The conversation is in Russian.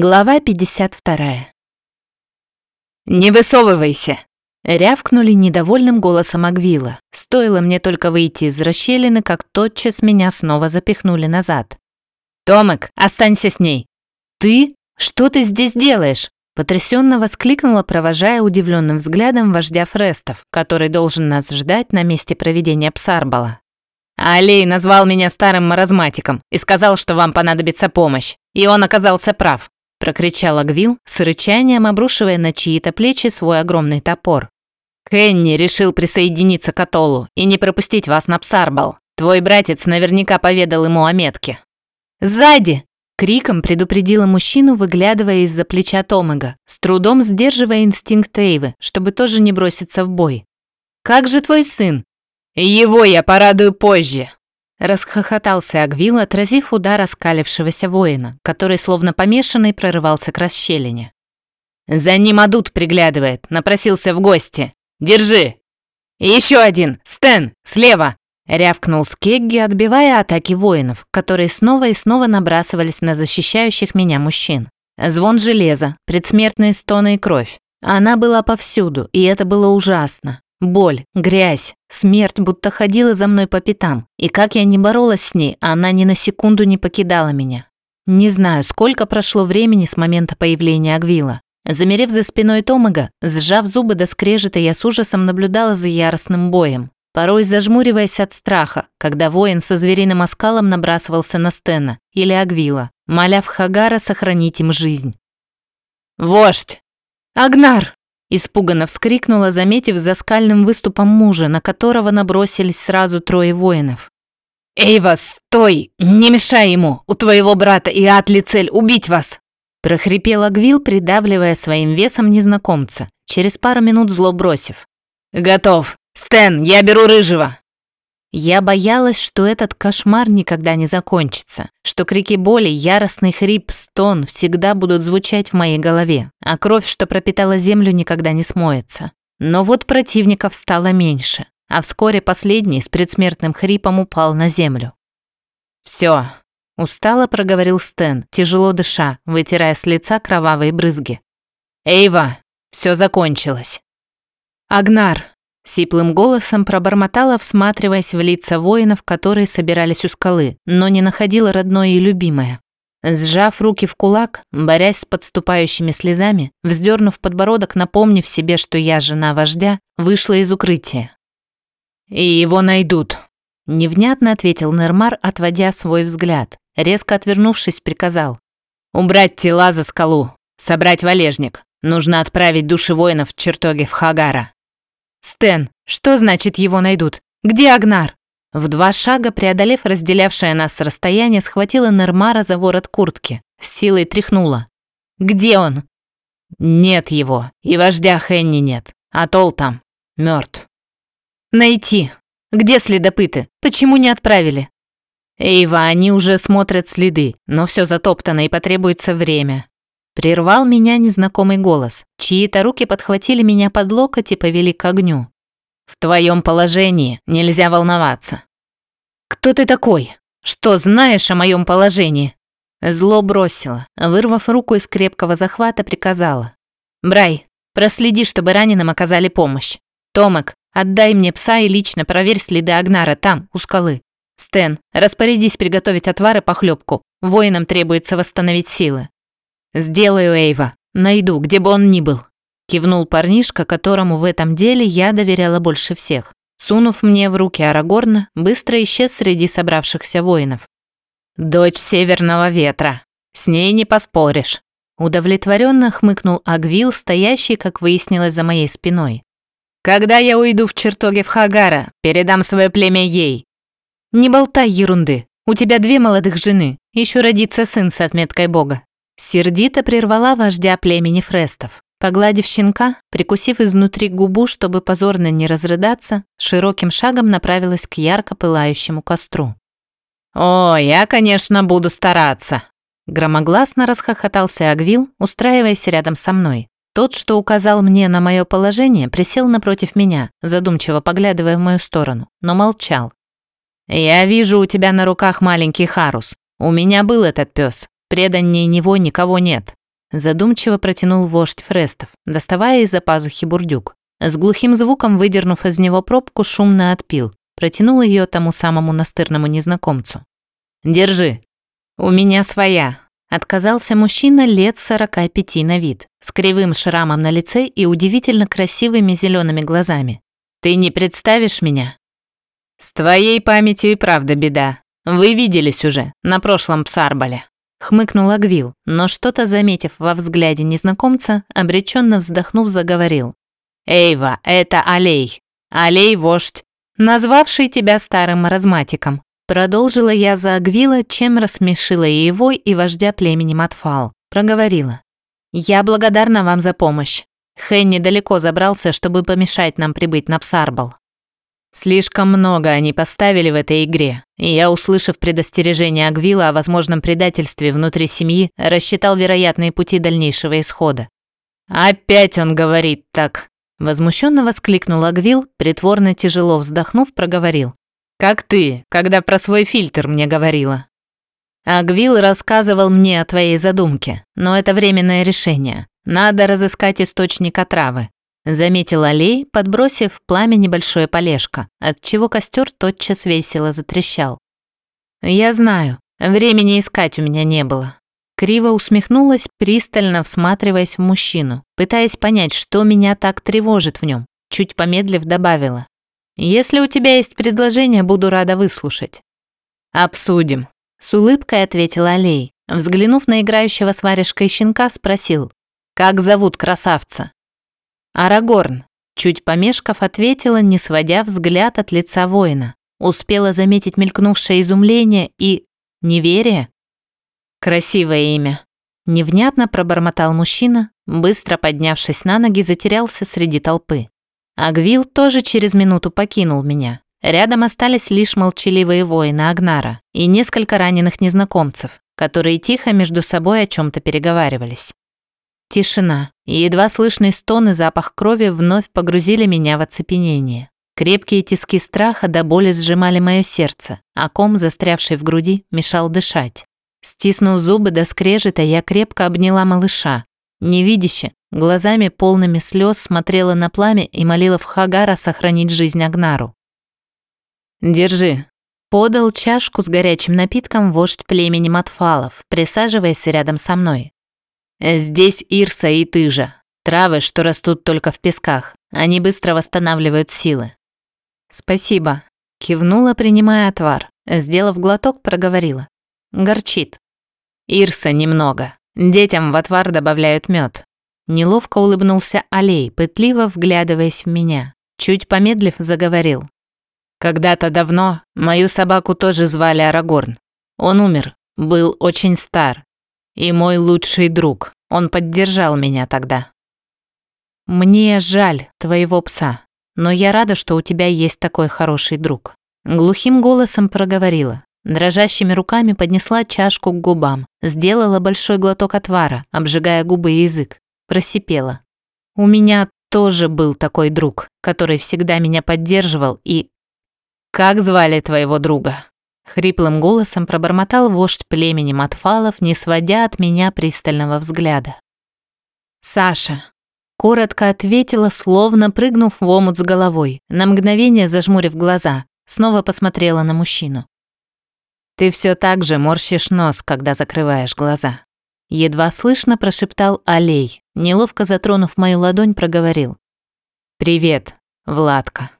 Глава 52. «Не высовывайся!» Рявкнули недовольным голосом Агвила. Стоило мне только выйти из расщелины, как тотчас меня снова запихнули назад. «Томик, останься с ней!» «Ты? Что ты здесь делаешь?» Потрясенно воскликнула, провожая удивленным взглядом вождя Фрестов, который должен нас ждать на месте проведения Псарбала. Алей назвал меня старым маразматиком и сказал, что вам понадобится помощь. И он оказался прав прокричал Агвил, с рычанием обрушивая на чьи-то плечи свой огромный топор. Хенни решил присоединиться к Атолу и не пропустить вас на Псарбал. Твой братец наверняка поведал ему о метке. «Сзади!» – криком предупредила мужчину, выглядывая из-за плеча Томега, с трудом сдерживая инстинкт Эйвы, чтобы тоже не броситься в бой. «Как же твой сын?» «Его я порадую позже!» Расхохотался Агвил, отразив удар оскалившегося воина, который словно помешанный прорывался к расщелине. «За ним Адут приглядывает, напросился в гости. Держи!» еще один! Стэн! Слева!» Рявкнул Скегги, отбивая атаки воинов, которые снова и снова набрасывались на защищающих меня мужчин. Звон железа, предсмертные стоны и кровь. Она была повсюду, и это было ужасно. Боль, грязь, смерть будто ходила за мной по пятам, и как я не боролась с ней, она ни на секунду не покидала меня. Не знаю, сколько прошло времени с момента появления Агвила. Замерев за спиной Томага, сжав зубы до скрежета, я с ужасом наблюдала за яростным боем, порой зажмуриваясь от страха, когда воин со звериным оскалом набрасывался на Стена или Агвила, моля в Хагара сохранить им жизнь. «Вождь!» «Агнар!» Испуганно вскрикнула, заметив за скальным выступом мужа, на которого набросились сразу трое воинов. «Эйва, стой! Не мешай ему! У твоего брата и Атли цель убить вас!» прохрипел Агвил, придавливая своим весом незнакомца, через пару минут зло бросив. «Готов! Стэн, я беру рыжего!» Я боялась, что этот кошмар никогда не закончится, что крики боли, яростный хрип, стон всегда будут звучать в моей голове, а кровь, что пропитала землю, никогда не смоется. Но вот противников стало меньше, а вскоре последний с предсмертным хрипом упал на землю. «Все», – устало проговорил Стэн, тяжело дыша, вытирая с лица кровавые брызги. «Эйва, все закончилось». «Агнар», Сиплым голосом пробормотала, всматриваясь в лица воинов, которые собирались у скалы, но не находила родное и любимое. Сжав руки в кулак, борясь с подступающими слезами, вздернув подбородок, напомнив себе, что я жена вождя, вышла из укрытия. «И его найдут», – невнятно ответил Нермар, отводя свой взгляд. Резко отвернувшись, приказал. «Убрать тела за скалу, собрать валежник. Нужно отправить души воинов в чертоги в Хагара». «Стэн, что значит его найдут? Где Агнар?» В два шага, преодолев разделявшее нас расстояние, схватила Нермара за ворот куртки, с силой тряхнула. «Где он?» «Нет его, и вождя Хенни нет, а Тол там, мертв. «Найти. Где следопыты? Почему не отправили?» «Эйва, они уже смотрят следы, но все затоптано и потребуется время. Прервал меня незнакомый голос. Чьи-то руки подхватили меня под локоть и повели к огню. «В твоем положении нельзя волноваться». «Кто ты такой? Что знаешь о моем положении?» Зло бросила, вырвав руку из крепкого захвата, приказала. «Брай, проследи, чтобы раненым оказали помощь. Томек, отдай мне пса и лично проверь следы Агнара там, у скалы. Стэн, распорядись приготовить отвар и похлебку. Воинам требуется восстановить силы. «Сделаю, Эйва. Найду, где бы он ни был», – кивнул парнишка, которому в этом деле я доверяла больше всех. Сунув мне в руки Арагорна, быстро исчез среди собравшихся воинов. «Дочь северного ветра. С ней не поспоришь», – удовлетворенно хмыкнул Агвил, стоящий, как выяснилось, за моей спиной. «Когда я уйду в чертоги в Хагара, передам свое племя ей». «Не болтай ерунды. У тебя две молодых жены. Еще родится сын с отметкой бога. Сердито прервала вождя племени Фрестов. Погладив щенка, прикусив изнутри губу, чтобы позорно не разрыдаться, широким шагом направилась к ярко пылающему костру. «О, я, конечно, буду стараться!» Громогласно расхохотался Агвил, устраиваясь рядом со мной. Тот, что указал мне на мое положение, присел напротив меня, задумчиво поглядывая в мою сторону, но молчал. «Я вижу у тебя на руках маленький Харус. У меня был этот пес, Преданнее него никого нет. Задумчиво протянул вождь Фрестов, доставая из-за пазухи бурдюк. С глухим звуком, выдернув из него пробку, шумно отпил. Протянул ее тому самому настырному незнакомцу. «Держи. У меня своя». Отказался мужчина лет сорока пяти на вид, с кривым шрамом на лице и удивительно красивыми зелеными глазами. «Ты не представишь меня?» «С твоей памятью и правда беда. Вы виделись уже, на прошлом псарбале». Хмыкнул Агвил, но что-то заметив во взгляде незнакомца, обреченно вздохнув, заговорил. «Эйва, это Алей. Алей – вождь, назвавший тебя старым маразматиком». Продолжила я за Агвила, чем рассмешила и его, и вождя племени Матфал. Проговорила. «Я благодарна вам за помощь. Хэнни далеко забрался, чтобы помешать нам прибыть на Псарбал. Слишком много они поставили в этой игре, и я, услышав предостережение Агвила о возможном предательстве внутри семьи, рассчитал вероятные пути дальнейшего исхода. «Опять он говорит так!» Возмущенно воскликнул Агвил, притворно тяжело вздохнув, проговорил. «Как ты, когда про свой фильтр мне говорила?» Агвил рассказывал мне о твоей задумке, но это временное решение. Надо разыскать источник отравы. Заметил Алей, подбросив в пламя небольшое полежко, отчего костер тотчас весело затрещал. «Я знаю, времени искать у меня не было». Криво усмехнулась, пристально всматриваясь в мужчину, пытаясь понять, что меня так тревожит в нем. Чуть помедлив добавила. «Если у тебя есть предложение, буду рада выслушать». «Обсудим», — с улыбкой ответил Алей. Взглянув на играющего с варежкой щенка, спросил. «Как зовут красавца?» «Арагорн», чуть помешков ответила, не сводя взгляд от лица воина. Успела заметить мелькнувшее изумление и... неверие. «Красивое имя», — невнятно пробормотал мужчина, быстро поднявшись на ноги, затерялся среди толпы. Агвил тоже через минуту покинул меня. Рядом остались лишь молчаливые воины Агнара и несколько раненых незнакомцев, которые тихо между собой о чем то переговаривались. Тишина и едва слышный стон и запах крови вновь погрузили меня в оцепенение. Крепкие тиски страха до боли сжимали мое сердце, а ком, застрявший в груди, мешал дышать. Стиснув зубы до скрежета, я крепко обняла малыша. Невидяще, глазами полными слез смотрела на пламя и молила в Хагара сохранить жизнь Агнару. «Держи», — подал чашку с горячим напитком вождь племени Матфалов, присаживаясь рядом со мной. Здесь ирса и тыжа. Травы, что растут только в песках. Они быстро восстанавливают силы. Спасибо. Кивнула, принимая отвар. Сделав глоток, проговорила. Горчит. Ирса немного. Детям в отвар добавляют мед. Неловко улыбнулся Алей, пытливо вглядываясь в меня. Чуть помедлив, заговорил. Когда-то давно мою собаку тоже звали Арагорн. Он умер, был очень стар, и мой лучший друг. Он поддержал меня тогда. Мне жаль твоего пса, но я рада, что у тебя есть такой хороший друг. Глухим голосом проговорила. Дрожащими руками поднесла чашку к губам, сделала большой глоток отвара, обжигая губы и язык. Просипела. У меня тоже был такой друг, который всегда меня поддерживал и... Как звали твоего друга? Хриплым голосом пробормотал вождь племени Матфалов, не сводя от меня пристального взгляда. «Саша», — коротко ответила, словно прыгнув в омут с головой, на мгновение зажмурив глаза, снова посмотрела на мужчину. «Ты все так же морщишь нос, когда закрываешь глаза». Едва слышно прошептал Алей, неловко затронув мою ладонь, проговорил. «Привет, Владка».